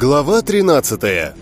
Глава 13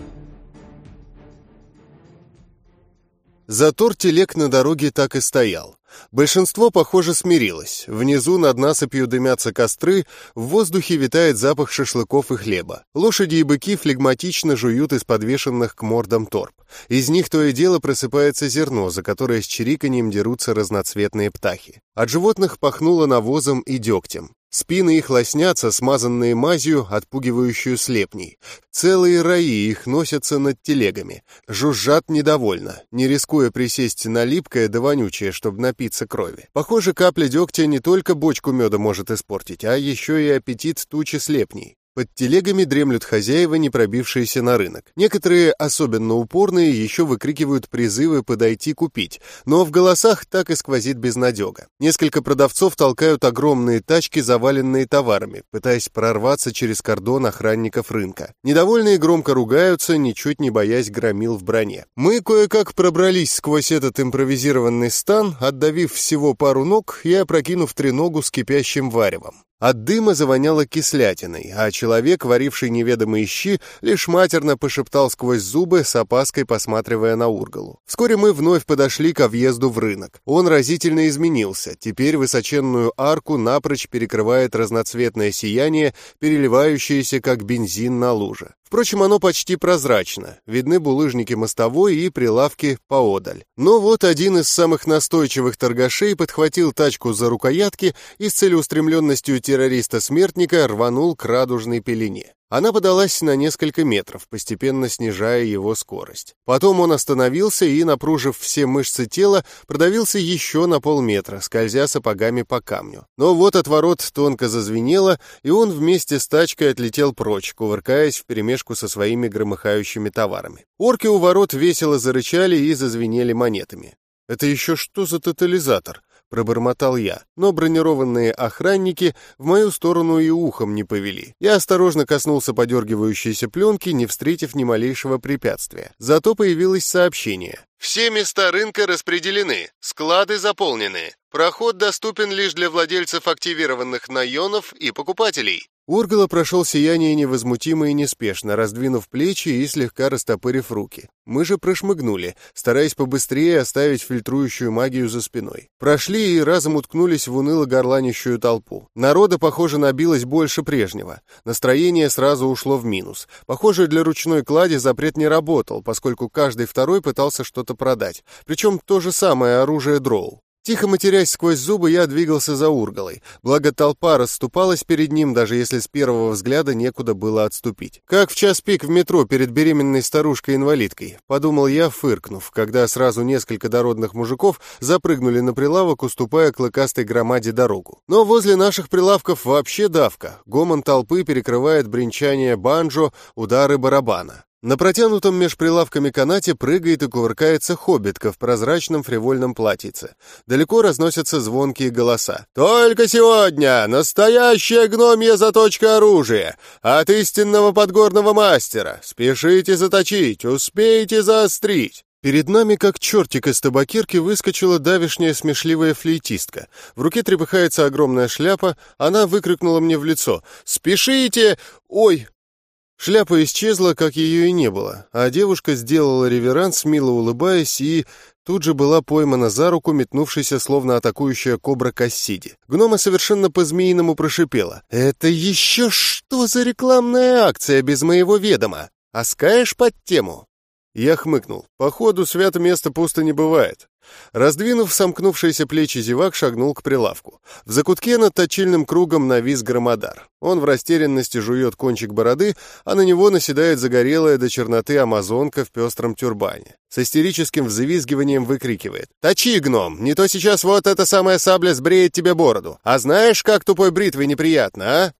Затор телег на дороге так и стоял. Большинство, похоже, смирилось. Внизу над насыпью дымятся костры, в воздухе витает запах шашлыков и хлеба. Лошади и быки флегматично жуют из подвешенных к мордам торп. Из них то и дело просыпается зерно, за которое с чириканьем дерутся разноцветные птахи. От животных пахнуло навозом и дегтем. Спины их лоснятся, смазанные мазью, отпугивающую слепней. Целые раи их носятся над телегами. Жужжат недовольно, не рискуя присесть на липкое да вонючее, чтобы напиться крови. Похоже, капля дегтя не только бочку меда может испортить, а еще и аппетит тучи слепней. Под телегами дремлют хозяева, не пробившиеся на рынок. Некоторые, особенно упорные, еще выкрикивают призывы подойти купить, но в голосах так и сквозит безнадега. Несколько продавцов толкают огромные тачки, заваленные товарами, пытаясь прорваться через кордон охранников рынка. Недовольные громко ругаются, ничуть не боясь громил в броне. Мы кое-как пробрались сквозь этот импровизированный стан, отдавив всего пару ног и опрокинув треногу с кипящим варевом. От дыма завоняло кислятиной, а человек, варивший неведомые щи, лишь матерно пошептал сквозь зубы, с опаской посматривая на Ургалу. Вскоре мы вновь подошли ко въезду в рынок. Он разительно изменился. Теперь высоченную арку напрочь перекрывает разноцветное сияние, переливающееся, как бензин на луже. Впрочем, оно почти прозрачно, видны булыжники мостовой и прилавки поодаль. Но вот один из самых настойчивых торгашей подхватил тачку за рукоятки и с целеустремленностью террориста-смертника рванул к радужной пелене. Она подалась на несколько метров, постепенно снижая его скорость. Потом он остановился и, напружив все мышцы тела, продавился еще на полметра, скользя сапогами по камню. Но вот от ворот тонко зазвенело, и он вместе с тачкой отлетел прочь, кувыркаясь вперемешку со своими громыхающими товарами. Орки у ворот весело зарычали и зазвенели монетами. «Это еще что за тотализатор?» — пробормотал я, но бронированные охранники в мою сторону и ухом не повели. Я осторожно коснулся подергивающейся пленки, не встретив ни малейшего препятствия. Зато появилось сообщение. «Все места рынка распределены, склады заполнены. Проход доступен лишь для владельцев активированных наенов и покупателей. Ургала прошел сияние невозмутимо и неспешно, раздвинув плечи и слегка растопырив руки. Мы же прошмыгнули, стараясь побыстрее оставить фильтрующую магию за спиной. Прошли и разом уткнулись в уныло горланищую толпу. Народа, похоже, набилось больше прежнего. Настроение сразу ушло в минус. Похоже, для ручной клади запрет не работал, поскольку каждый второй пытался что-то продать. Причем то же самое оружие дроу. Тихо матерясь сквозь зубы, я двигался за Ургалой. Благо толпа расступалась перед ним, даже если с первого взгляда некуда было отступить. Как в час пик в метро перед беременной старушкой-инвалидкой, подумал я, фыркнув, когда сразу несколько дородных мужиков запрыгнули на прилавок, уступая клыкастой громаде дорогу. Но возле наших прилавков вообще давка. Гомон толпы перекрывает бренчание банджо, удары барабана. На протянутом меж прилавками канате прыгает и кувыркается хоббитка в прозрачном фривольном платьице. Далеко разносятся звонкие голоса. «Только сегодня! Настоящая гномья заточка оружия! От истинного подгорного мастера! Спешите заточить, успейте заострить!» Перед нами, как чертик из табакерки, выскочила давишняя смешливая флейтистка. В руке трепыхается огромная шляпа, она выкрикнула мне в лицо «Спешите! Ой, Шляпа исчезла, как ее и не было, а девушка сделала реверанс, мило улыбаясь, и тут же была поймана за руку, метнувшейся, словно атакующая кобра Кассиди. Гнома совершенно по-змеиному прошипела. «Это еще что за рекламная акция без моего ведома? Оскаешь под тему?» Я хмыкнул. Походу, свято место пусто не бывает. Раздвинув сомкнувшиеся плечи зевак, шагнул к прилавку. В закутке над точильным кругом навис громодар. Он в растерянности жует кончик бороды, а на него наседает загорелая до черноты амазонка в пестром тюрбане. С истерическим взвизгиванием выкрикивает. «Точи, гном! Не то сейчас вот эта самая сабля сбреет тебе бороду! А знаешь, как тупой бритвой неприятно, а?»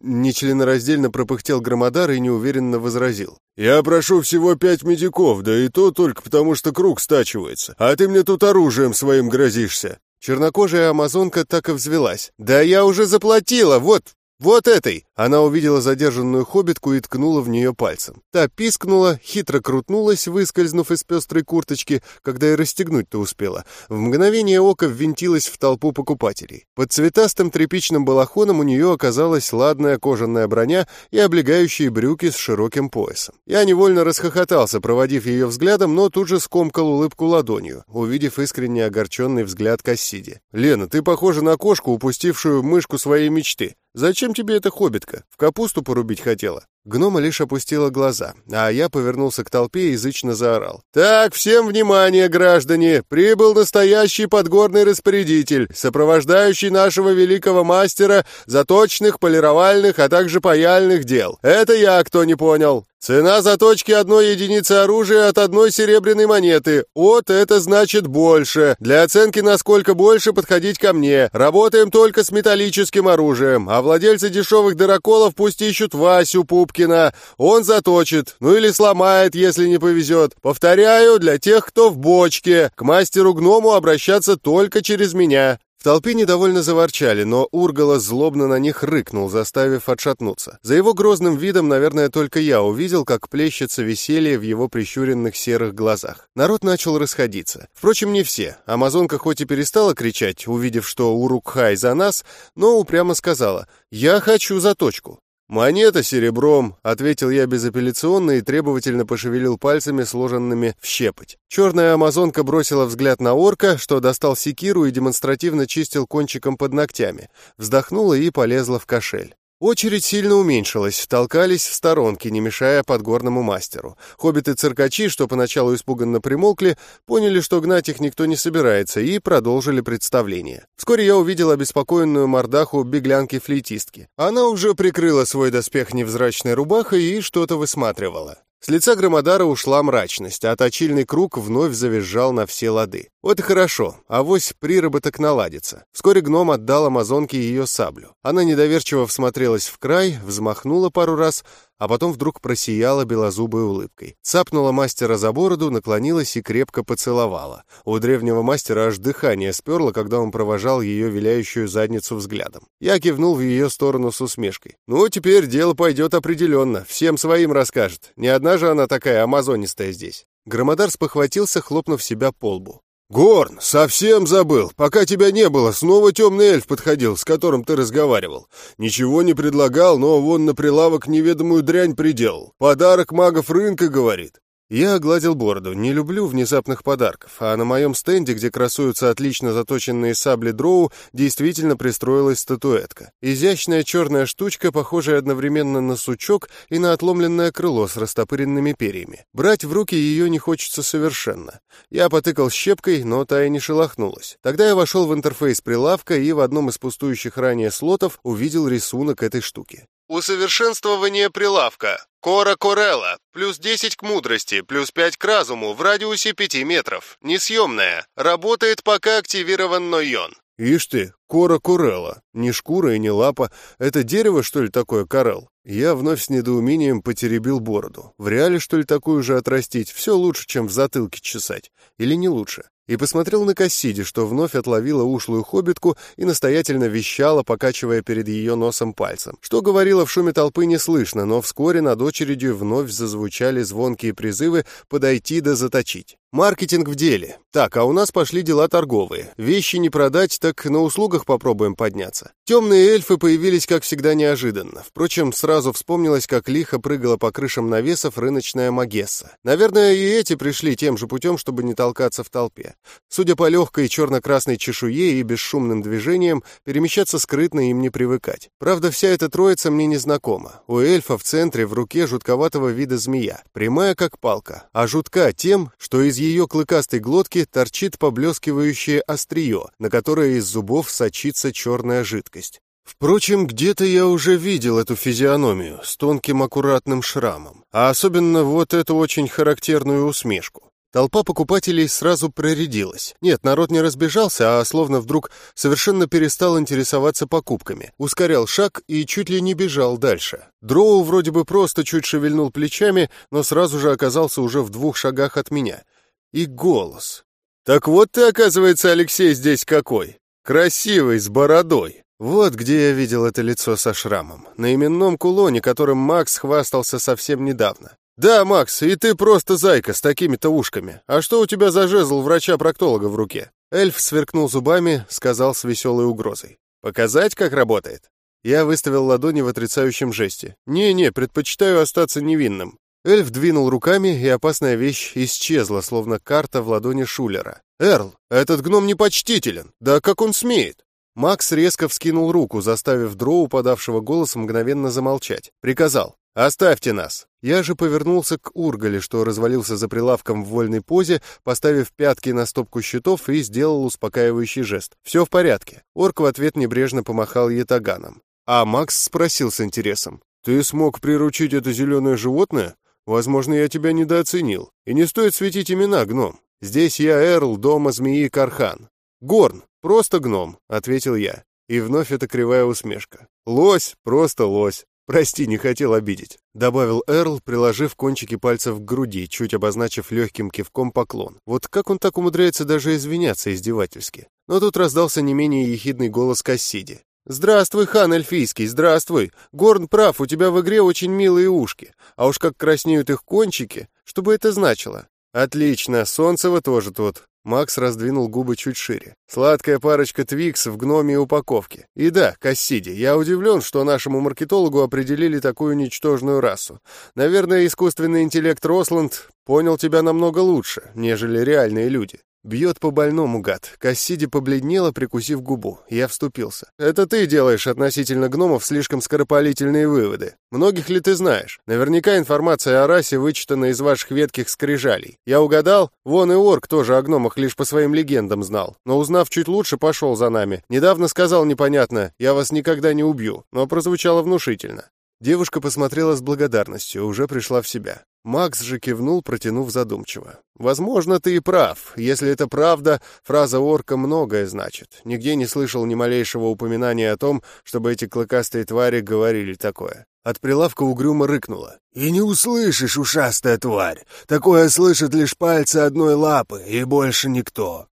Нечленораздельно пропыхтел Громодар и неуверенно возразил. «Я прошу всего пять медиков, да и то только потому, что круг стачивается. А ты мне тут оружием своим грозишься». Чернокожая амазонка так и взвелась. «Да я уже заплатила, вот, Вот этой!» Она увидела задержанную хоббитку и ткнула в нее пальцем. Та пискнула, хитро крутнулась, выскользнув из пестрой курточки, когда и расстегнуть-то успела. В мгновение ока ввинтилась в толпу покупателей. Под цветастым тряпичным балахоном у нее оказалась ладная кожаная броня и облегающие брюки с широким поясом. Я невольно расхохотался, проводив ее взглядом, но тут же скомкал улыбку ладонью, увидев искренне огорченный взгляд Кассиди. «Лена, ты похожа на кошку, упустившую мышку своей мечты. Зачем тебе эта хоббитка? В капусту порубить хотела?» Гнома лишь опустила глаза, а я повернулся к толпе и язычно заорал. «Так, всем внимание, граждане! Прибыл настоящий подгорный распорядитель, сопровождающий нашего великого мастера заточных, полировальных, а также паяльных дел. Это я, кто не понял. Цена заточки одной единицы оружия от одной серебряной монеты. Вот это значит больше. Для оценки насколько больше подходить ко мне. Работаем только с металлическим оружием. А владельцы дешевых дыроколов пусть ищут Васю Пупкина. Он заточит. Ну или сломает, если не повезет. Повторяю, для тех, кто в бочке. К мастеру-гному обращаться только через меня толпе недовольно заворчали, но Ургала злобно на них рыкнул, заставив отшатнуться. За его грозным видом, наверное, только я увидел, как плещется веселье в его прищуренных серых глазах. Народ начал расходиться. Впрочем, не все. Амазонка хоть и перестала кричать, увидев, что Урукхай за нас, но упрямо сказала «Я хочу заточку». «Монета серебром», — ответил я безапелляционно и требовательно пошевелил пальцами, сложенными в щепоть. Черная амазонка бросила взгляд на орка, что достал секиру и демонстративно чистил кончиком под ногтями, вздохнула и полезла в кошель. Очередь сильно уменьшилась, толкались в сторонке, не мешая подгорному мастеру. Хоббиты-циркачи, что поначалу испуганно примолкли, поняли, что гнать их никто не собирается, и продолжили представление. Вскоре я увидел обеспокоенную мордаху беглянки-флейтистки. Она уже прикрыла свой доспех невзрачной рубахой и что-то высматривала. С лица Громодара ушла мрачность, а точильный круг вновь завизжал на все лады. Вот и хорошо, авось приработок наладится. Вскоре гном отдал амазонке ее саблю. Она недоверчиво всмотрелась в край, взмахнула пару раз, а потом вдруг просияла белозубой улыбкой. Цапнула мастера за бороду, наклонилась и крепко поцеловала. У древнего мастера аж дыхание сперло, когда он провожал ее виляющую задницу взглядом. Я кивнул в ее сторону с усмешкой. «Ну, теперь дело пойдет определенно, всем своим расскажет. Не одна же она такая амазонистая здесь». Громодар спохватился, хлопнув себя по лбу. «Горн, совсем забыл. Пока тебя не было, снова темный эльф подходил, с которым ты разговаривал. Ничего не предлагал, но вон на прилавок неведомую дрянь приделал. Подарок магов рынка, говорит. Я огладил бороду. Не люблю внезапных подарков, а на моем стенде, где красуются отлично заточенные сабли дроу, действительно пристроилась статуэтка. Изящная черная штучка, похожая одновременно на сучок и на отломленное крыло с растопыренными перьями. Брать в руки ее не хочется совершенно. Я потыкал щепкой, но та и не шелохнулась. Тогда я вошел в интерфейс прилавка и в одном из пустующих ранее слотов увидел рисунок этой штуки. Усовершенствование прилавка. Кора Корелла. Плюс 10 к мудрости, плюс 5 к разуму в радиусе 5 метров. Несъемная. Работает, пока активирован Нойон. Ишь ты, Кора Корелла. Не шкура и не лапа. Это дерево, что ли, такое коралл? Я вновь с недоумением потеребил бороду. В реале, что ли, такую же отрастить? Все лучше, чем в затылке чесать. Или не лучше? И посмотрел на Кассиди, что вновь отловила ушлую хоббитку и настоятельно вещала, покачивая перед ее носом пальцем. Что говорила в шуме толпы не слышно, но вскоре над очередью вновь зазвучали звонкие призывы подойти да заточить. Маркетинг в деле. Так, а у нас пошли дела торговые. Вещи не продать, так на услугах попробуем подняться. Темные эльфы появились, как всегда, неожиданно. Впрочем, сразу вспомнилось, как лихо прыгала по крышам навесов рыночная Магесса. Наверное, и эти пришли тем же путем, чтобы не толкаться в толпе. Судя по легкой черно-красной чешуе и бесшумным движениям, перемещаться скрытно им не привыкать. Правда, вся эта троица мне не знакома. У эльфа в центре в руке жутковатого вида змея, прямая как палка, а жутка тем, что из ее клыкастой глотки торчит поблескивающее острие, на которое из зубов сочится черная жидкость. Впрочем, где-то я уже видел эту физиономию с тонким аккуратным шрамом, а особенно вот эту очень характерную усмешку. Толпа покупателей сразу проредилась. Нет, народ не разбежался, а словно вдруг совершенно перестал интересоваться покупками. Ускорял шаг и чуть ли не бежал дальше. Дроу вроде бы просто чуть шевельнул плечами, но сразу же оказался уже в двух шагах от меня — и голос. «Так вот ты, оказывается, Алексей, здесь какой! Красивый, с бородой!» Вот где я видел это лицо со шрамом. На именном кулоне, которым Макс хвастался совсем недавно. «Да, Макс, и ты просто зайка с такими-то ушками. А что у тебя за жезл врача-проктолога в руке?» Эльф сверкнул зубами, сказал с веселой угрозой. «Показать, как работает?» Я выставил ладони в отрицающем жесте. «Не-не, предпочитаю остаться невинным». Эльф двинул руками, и опасная вещь исчезла, словно карта в ладони Шулера. «Эрл, этот гном непочтителен! Да как он смеет!» Макс резко вскинул руку, заставив дроу, подавшего голос, мгновенно замолчать. Приказал. «Оставьте нас!» Я же повернулся к Ургале, что развалился за прилавком в вольной позе, поставив пятки на стопку счетов и сделал успокаивающий жест. «Все в порядке». Орк в ответ небрежно помахал ятаганом. А Макс спросил с интересом. «Ты смог приручить это зеленое животное? Возможно, я тебя недооценил. И не стоит светить имена, гном. Здесь я Эрл, дома змеи Кархан. Горн, просто гном», — ответил я. И вновь эта кривая усмешка. «Лось, просто лось. «Прости, не хотел обидеть», — добавил Эрл, приложив кончики пальцев к груди, чуть обозначив легким кивком поклон. Вот как он так умудряется даже извиняться издевательски? Но тут раздался не менее ехидный голос Кассиди. «Здравствуй, хан эльфийский, здравствуй! Горн прав, у тебя в игре очень милые ушки. А уж как краснеют их кончики, что бы это значило?» «Отлично, Солнцева тоже тут. Макс раздвинул губы чуть шире. Сладкая парочка Твикс в гноме упаковке. И да, Кассиди, я удивлен, что нашему маркетологу определили такую ничтожную расу. Наверное, искусственный интеллект Росланд понял тебя намного лучше, нежели реальные люди. Бьет по больному, гад. Кассиди побледнела, прикусив губу. Я вступился. Это ты делаешь относительно гномов слишком скоропалительные выводы. Многих ли ты знаешь? Наверняка информация о расе вычитана из ваших ветких скрижалей. Я угадал? Вон и орк тоже о гномах лишь по своим легендам знал. Но узнав чуть лучше, пошел за нами. Недавно сказал непонятно, я вас никогда не убью, но прозвучало внушительно. Девушка посмотрела с благодарностью, уже пришла в себя. Макс же кивнул, протянув задумчиво. «Возможно, ты и прав. Если это правда, фраза орка многое значит. Нигде не слышал ни малейшего упоминания о том, чтобы эти клыкастые твари говорили такое». От прилавка угрюмо рыкнула. «И не услышишь, ушастая тварь. Такое слышат лишь пальцы одной лапы, и больше никто.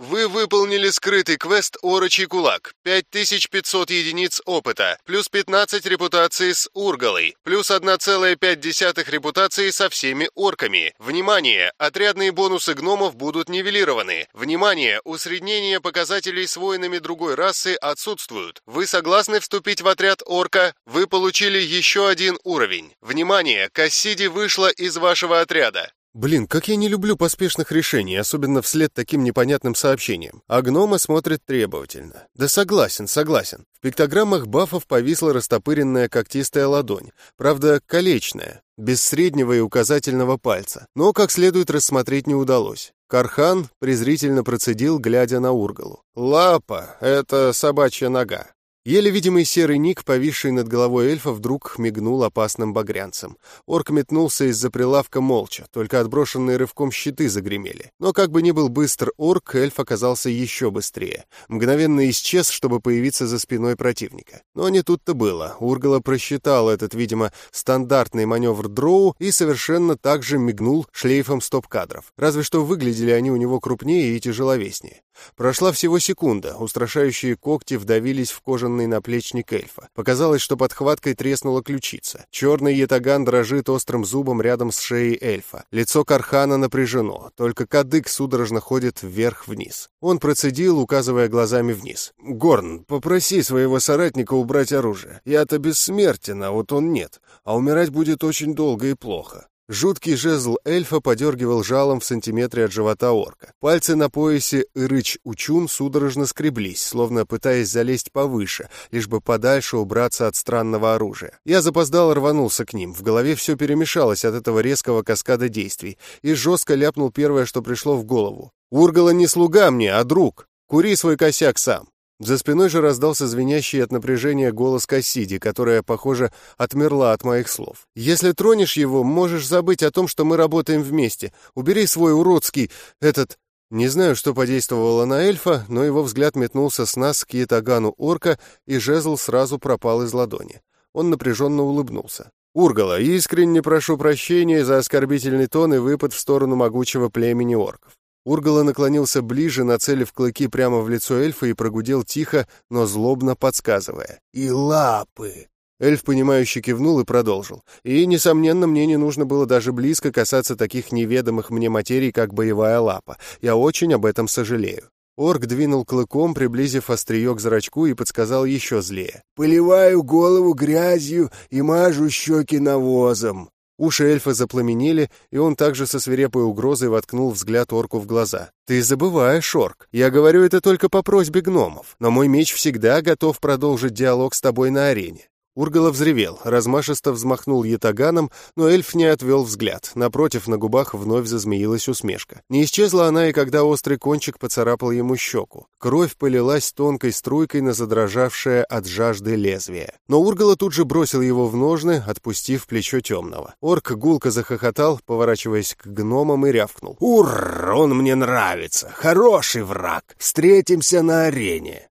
Вы выполнили скрытый квест «Орочий кулак». 5500 единиц опыта, плюс 15 репутации с Ургалой, плюс 1,5 репутации со всеми орками. Внимание! Отрядные бонусы гномов будут нивелированы. Внимание! Усреднение показателей с воинами другой расы отсутствуют. Вы согласны вступить в отряд орка? Вы получили еще один уровень. Внимание! Кассиди вышла из вашего отряда. Блин, как я не люблю поспешных решений, особенно вслед таким непонятным сообщениям. А гнома смотрит требовательно. Да согласен, согласен. В пиктограммах бафов повисла растопыренная когтистая ладонь, правда, колечная, без среднего и указательного пальца, но как следует рассмотреть не удалось. Кархан презрительно процедил, глядя на Ургалу. «Лапа — это собачья нога. Еле видимый серый ник, повисший над головой эльфа, вдруг мигнул опасным багрянцем. Орк метнулся из-за прилавка молча, только отброшенные рывком щиты загремели. Но как бы ни был быстр орк, эльф оказался еще быстрее. Мгновенно исчез, чтобы появиться за спиной противника. Но не тут-то было. Ургала просчитал этот, видимо, стандартный маневр дроу и совершенно так же мигнул шлейфом стоп-кадров. Разве что выглядели они у него крупнее и тяжеловеснее. Прошла всего секунда, устрашающие когти вдавились в кожаный наплечник эльфа. Показалось, что под хваткой треснула ключица. Черный ятаган дрожит острым зубом рядом с шеей эльфа. Лицо Кархана напряжено, только кадык судорожно ходит вверх-вниз. Он процедил, указывая глазами вниз. «Горн, попроси своего соратника убрать оружие. Я-то бессмертен, а вот он нет. А умирать будет очень долго и плохо». Жуткий жезл эльфа подергивал жалом в сантиметре от живота орка. Пальцы на поясе Рыч-Учун судорожно скреблись, словно пытаясь залезть повыше, лишь бы подальше убраться от странного оружия. Я запоздал рванулся к ним. В голове все перемешалось от этого резкого каскада действий, и жестко ляпнул первое, что пришло в голову. «Ургала не слуга мне, а друг! Кури свой косяк сам!» За спиной же раздался звенящий от напряжения голос Кассиди, которая, похоже, отмерла от моих слов. «Если тронешь его, можешь забыть о том, что мы работаем вместе. Убери свой уродский... этот...» Не знаю, что подействовало на эльфа, но его взгляд метнулся с нас к ятагану орка, и жезл сразу пропал из ладони. Он напряженно улыбнулся. «Ургала, искренне прошу прощения за оскорбительный тон и выпад в сторону могучего племени орков. Ургала наклонился ближе, нацелив клыки прямо в лицо эльфа и прогудел тихо, но злобно подсказывая. «И лапы!» Эльф, понимающе кивнул и продолжил. И, несомненно, мне не нужно было даже близко касаться таких неведомых мне материй, как боевая лапа. Я очень об этом сожалею. Орк двинул клыком, приблизив острие к зрачку, и подсказал еще злее. «Поливаю голову грязью и мажу щеки навозом». Уши эльфа запламенели, и он также со свирепой угрозой воткнул взгляд орку в глаза. «Ты забываешь, орк. Я говорю это только по просьбе гномов, но мой меч всегда готов продолжить диалог с тобой на арене. Ургала взревел, размашисто взмахнул ятаганом, но эльф не отвел взгляд. Напротив, на губах вновь зазмеилась усмешка. Не исчезла она и когда острый кончик поцарапал ему щеку. Кровь полилась тонкой струйкой на задрожавшее от жажды лезвие. Но Ургала тут же бросил его в ножны, отпустив плечо темного. Орк гулко захохотал, поворачиваясь к гномам и рявкнул. «Ур, он мне нравится! Хороший враг! Встретимся на арене!»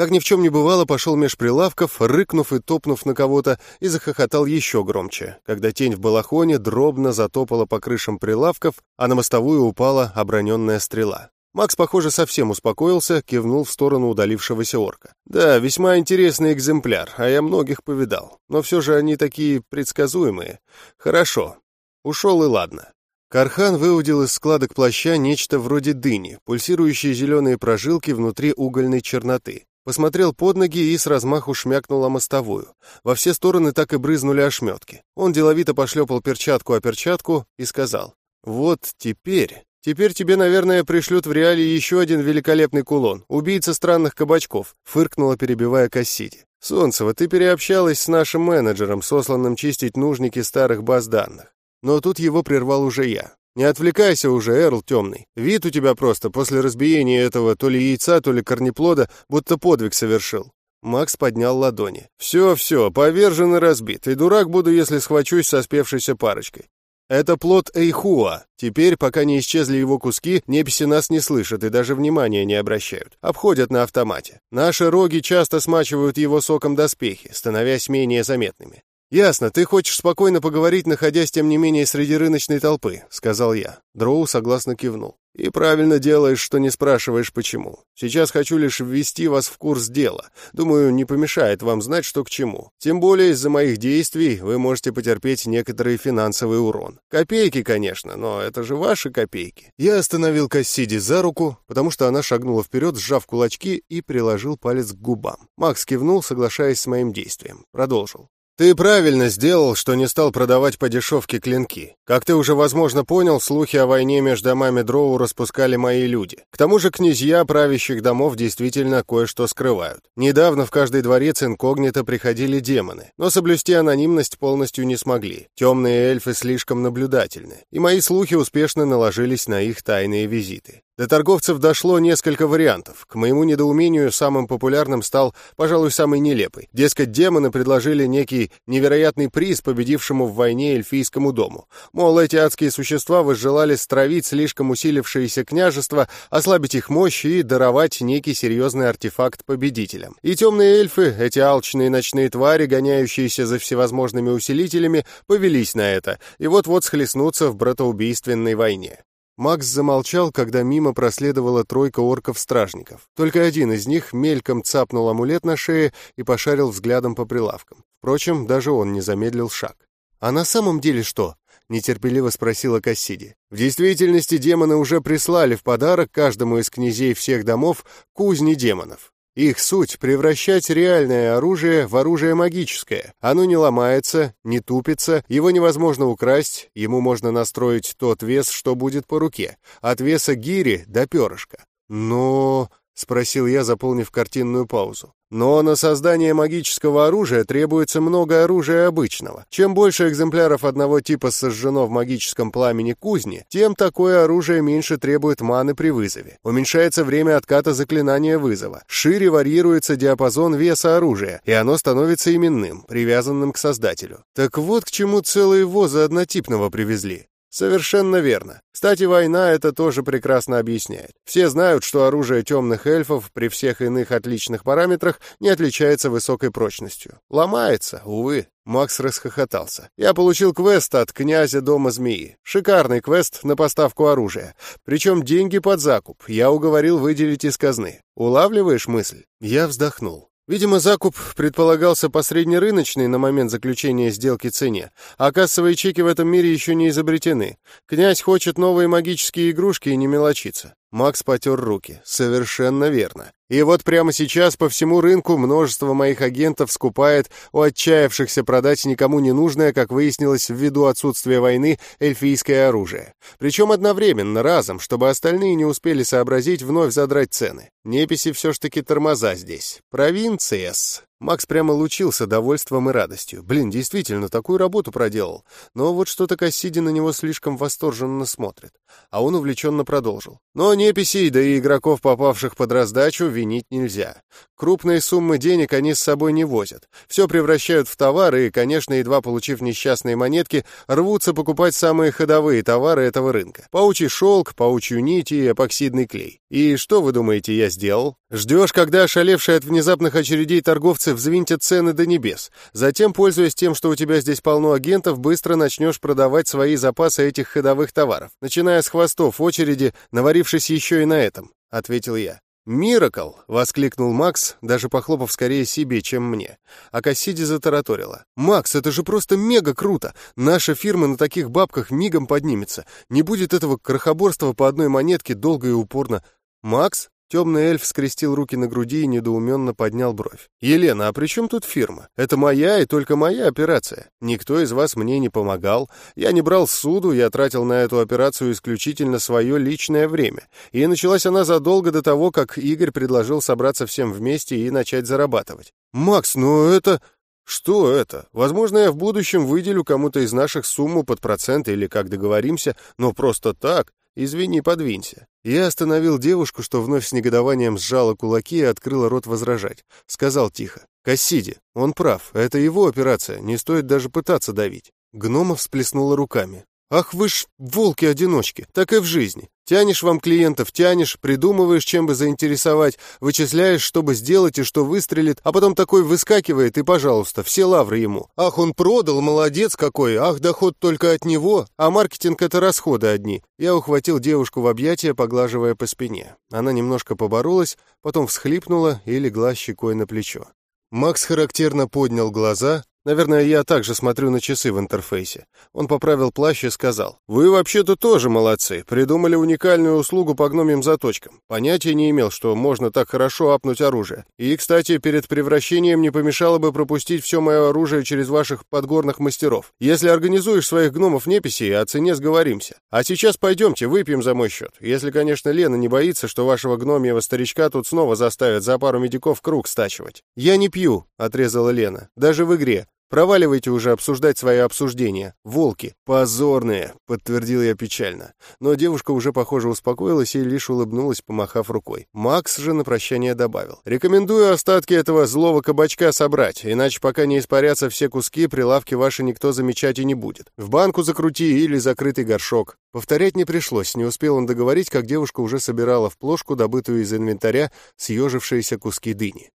Как ни в чем не бывало, пошел меж прилавков, рыкнув и топнув на кого-то, и захохотал еще громче, когда тень в балахоне дробно затопала по крышам прилавков, а на мостовую упала оброненная стрела. Макс, похоже, совсем успокоился, кивнул в сторону удалившегося орка. «Да, весьма интересный экземпляр, а я многих повидал. Но все же они такие предсказуемые. Хорошо. Ушел и ладно». Кархан выудил из складок плаща нечто вроде дыни, пульсирующие зеленые прожилки внутри угольной черноты. Посмотрел под ноги и с размаху шмякнул о мостовую. Во все стороны так и брызнули ошметки. Он деловито пошлепал перчатку о перчатку и сказал, «Вот теперь...» «Теперь тебе, наверное, пришлют в реале еще один великолепный кулон. Убийца странных кабачков», — фыркнула, перебивая Кассиди. «Солнцева, ты переобщалась с нашим менеджером, сосланным чистить нужники старых баз данных. Но тут его прервал уже я. Не отвлекайся уже, Эрл темный. Вид у тебя просто после разбиения этого то ли яйца, то ли корнеплода, будто подвиг совершил. Макс поднял ладони. «Все, все, повержен и разбит, и дурак буду, если схвачусь со спевшейся парочкой. Это плод Эйхуа. Теперь, пока не исчезли его куски, неписи нас не слышат и даже внимания не обращают. Обходят на автомате. Наши роги часто смачивают его соком доспехи, становясь менее заметными. «Ясно, ты хочешь спокойно поговорить, находясь, тем не менее, среди рыночной толпы», — сказал я. Дроу согласно кивнул. «И правильно делаешь, что не спрашиваешь, почему. Сейчас хочу лишь ввести вас в курс дела. Думаю, не помешает вам знать, что к чему. Тем более, из-за моих действий вы можете потерпеть некоторый финансовый урон. Копейки, конечно, но это же ваши копейки». Я остановил Кассиди за руку, потому что она шагнула вперед, сжав кулачки и приложил палец к губам. Макс кивнул, соглашаясь с моим действием. Продолжил. Ты правильно сделал, что не стал продавать по дешевке клинки. Как ты уже, возможно, понял, слухи о войне между домами Дроу распускали мои люди. К тому же князья правящих домов действительно кое-что скрывают. Недавно в каждый дворец инкогнито приходили демоны, но соблюсти анонимность полностью не смогли. Темные эльфы слишком наблюдательны, и мои слухи успешно наложились на их тайные визиты. До торговцев дошло несколько вариантов. К моему недоумению, самым популярным стал, пожалуй, самый нелепый. Дескать, демоны предложили некий невероятный приз победившему в войне эльфийскому дому. Мол, эти адские существа возжелали стравить слишком усилившееся княжество, ослабить их мощь и даровать некий серьезный артефакт победителям. И темные эльфы, эти алчные ночные твари, гоняющиеся за всевозможными усилителями, повелись на это, и вот-вот схлестнутся в братоубийственной войне. Макс замолчал, когда мимо проследовала тройка орков-стражников. Только один из них мельком цапнул амулет на шее и пошарил взглядом по прилавкам. Впрочем, даже он не замедлил шаг. «А на самом деле что?» — нетерпеливо спросила Кассиди. «В действительности демоны уже прислали в подарок каждому из князей всех домов кузни демонов. Их суть — превращать реальное оружие в оружие магическое. Оно не ломается, не тупится, его невозможно украсть, ему можно настроить тот вес, что будет по руке, от веса гири до перышка. Но... — спросил я, заполнив картинную паузу. Но на создание магического оружия требуется много оружия обычного. Чем больше экземпляров одного типа сожжено в магическом пламени кузни, тем такое оружие меньше требует маны при вызове. Уменьшается время отката заклинания вызова. Шире варьируется диапазон веса оружия, и оно становится именным, привязанным к создателю. Так вот к чему целые возы однотипного привезли. Совершенно верно. Кстати, война это тоже прекрасно объясняет. Все знают, что оружие темных эльфов при всех иных отличных параметрах не отличается высокой прочностью. Ломается, увы. Макс расхохотался. «Я получил квест от князя Дома Змеи. Шикарный квест на поставку оружия. Причем деньги под закуп. Я уговорил выделить из казны. Улавливаешь мысль?» Я вздохнул. Видимо, закуп предполагался по среднерыночной на момент заключения сделки цене, а кассовые чеки в этом мире еще не изобретены. Князь хочет новые магические игрушки и не мелочиться. Макс потер руки. Совершенно верно. И вот прямо сейчас по всему рынку множество моих агентов скупает у отчаявшихся продать никому не нужное, как выяснилось, ввиду отсутствия войны, эльфийское оружие. Причем одновременно, разом, чтобы остальные не успели сообразить вновь задрать цены. Неписи все ж таки тормоза здесь. Провинция-с. Макс прямо лучился довольством и радостью. Блин, действительно, такую работу проделал. Но вот что-то Кассиди на него слишком восторженно смотрит. А он увлеченно продолжил. Но неписей, да и игроков, попавших под раздачу, винить нельзя. Крупные суммы денег они с собой не возят. Все превращают в товары и, конечно, едва получив несчастные монетки, рвутся покупать самые ходовые товары этого рынка. Паучий шелк, паучью нить и эпоксидный клей. И что, вы думаете, я сделал? Ждешь, когда ошалевшие от внезапных очередей торговцы взвинтят цены до небес. Затем, пользуясь тем, что у тебя здесь полно агентов, быстро начнешь продавать свои запасы этих ходовых товаров, начиная с хвостов очереди, наварившись еще и на этом, — ответил я. «Миракл!» — воскликнул Макс, даже похлопав скорее себе, чем мне. А Кассиди затараторила. «Макс, это же просто мега круто! Наша фирма на таких бабках мигом поднимется. Не будет этого крохоборства по одной монетке долго и упорно. Макс?» Темный эльф скрестил руки на груди и недоуменно поднял бровь. «Елена, а при чем тут фирма? Это моя и только моя операция. Никто из вас мне не помогал. Я не брал суду, я тратил на эту операцию исключительно свое личное время. И началась она задолго до того, как Игорь предложил собраться всем вместе и начать зарабатывать. «Макс, ну это...» «Что это? Возможно, я в будущем выделю кому-то из наших сумму под процент или как договоримся, но просто так. Извини, подвинься». Я остановил девушку, что вновь с негодованием сжала кулаки и открыла рот возражать. Сказал тихо. «Кассиди, он прав, это его операция, не стоит даже пытаться давить». Гнома всплеснула руками. Ах вы ж волки-одиночки, так и в жизни. Тянешь вам клиентов, тянешь, придумываешь, чем бы заинтересовать, вычисляешь, чтобы сделать и что выстрелит, а потом такой выскакивает и, пожалуйста, все лавры ему. Ах, он продал, молодец какой, ах, доход только от него, а маркетинг — это расходы одни. Я ухватил девушку в объятия, поглаживая по спине. Она немножко поборолась, потом всхлипнула и легла щекой на плечо. Макс характерно поднял глаза, Наверное, я также смотрю на часы в интерфейсе. Он поправил плащ и сказал. «Вы вообще-то тоже молодцы. Придумали уникальную услугу по гномим заточкам. Понятия не имел, что можно так хорошо апнуть оружие. И, кстати, перед превращением не помешало бы пропустить все мое оружие через ваших подгорных мастеров. Если организуешь своих гномов неписи, о цене сговоримся. А сейчас пойдемте, выпьем за мой счет. Если, конечно, Лена не боится, что вашего гномьего старичка тут снова заставят за пару медиков круг стачивать». «Я не пью», — отрезала Лена. «Даже в игре. Проваливайте уже обсуждать свое обсуждение. Волки. Позорные, подтвердил я печально. Но девушка уже, похоже, успокоилась и лишь улыбнулась, помахав рукой. Макс же на прощание добавил. Рекомендую остатки этого злого кабачка собрать, иначе пока не испарятся все куски, прилавки ваши никто замечать и не будет. В банку закрути или закрытый горшок. Повторять не пришлось, не успел он договорить, как девушка уже собирала в плошку, добытую из инвентаря, съежившиеся куски дыни.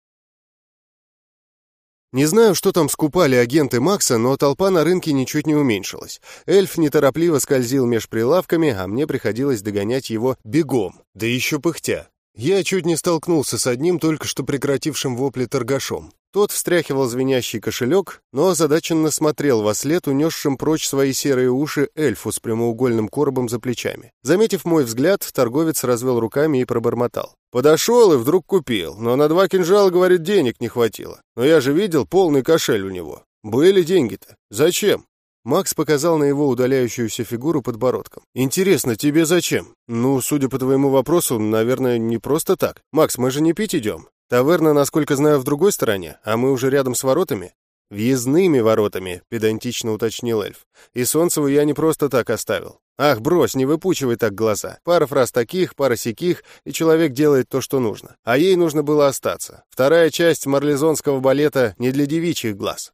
Не знаю, что там скупали агенты Макса, но толпа на рынке ничуть не уменьшилась. Эльф неторопливо скользил меж прилавками, а мне приходилось догонять его бегом, да еще пыхтя. Я чуть не столкнулся с одним только что прекратившим вопли торгашом. Тот встряхивал звенящий кошелек, но озадаченно смотрел во след унесшим прочь свои серые уши эльфу с прямоугольным коробом за плечами. Заметив мой взгляд, торговец развел руками и пробормотал. Подошел и вдруг купил, но на два кинжала, говорит, денег не хватило. Но я же видел полный кошель у него. Были деньги-то. Зачем? Макс показал на его удаляющуюся фигуру подбородком. «Интересно, тебе зачем?» «Ну, судя по твоему вопросу, наверное, не просто так. Макс, мы же не пить идем. Таверна, насколько знаю, в другой стороне, а мы уже рядом с воротами. «Въездными воротами», — педантично уточнил эльф. «И Солнцеву я не просто так оставил. Ах, брось, не выпучивай так глаза. Пара фраз таких, пара сяких, и человек делает то, что нужно. А ей нужно было остаться. Вторая часть марлезонского балета не для девичьих глаз.